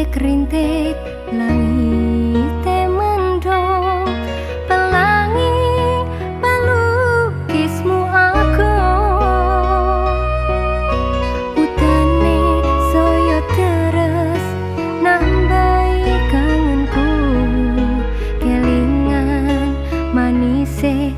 rintik-rintik langit mendung. Pelangi pelukismu aku utane soyo terus nambahi kangenku. Kelingan manise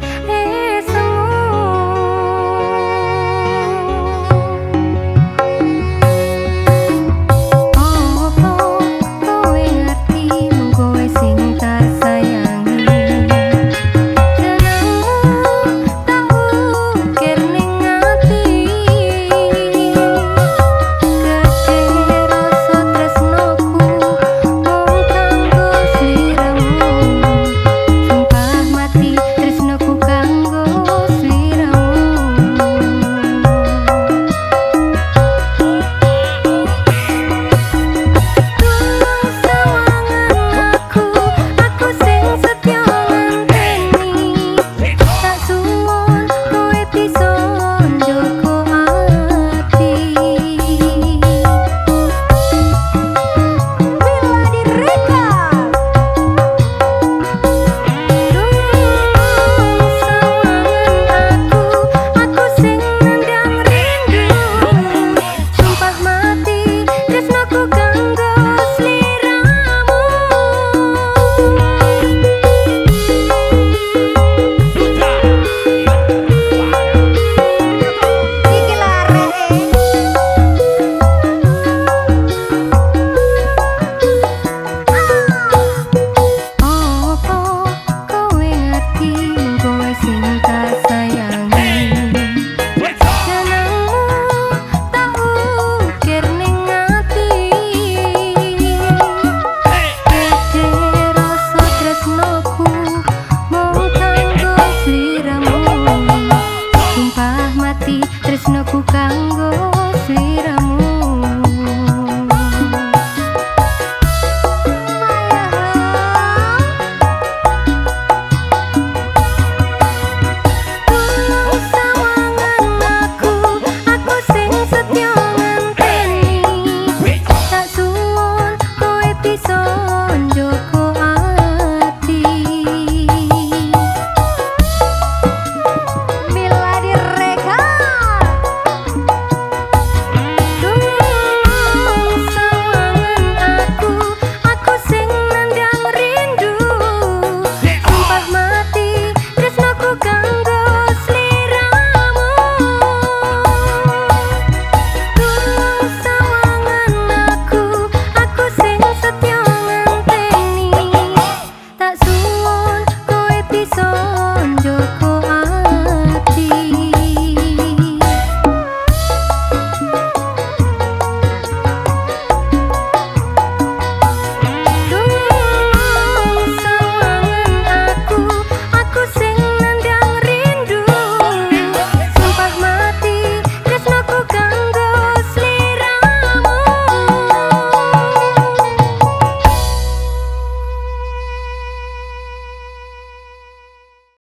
tresno ku kanggo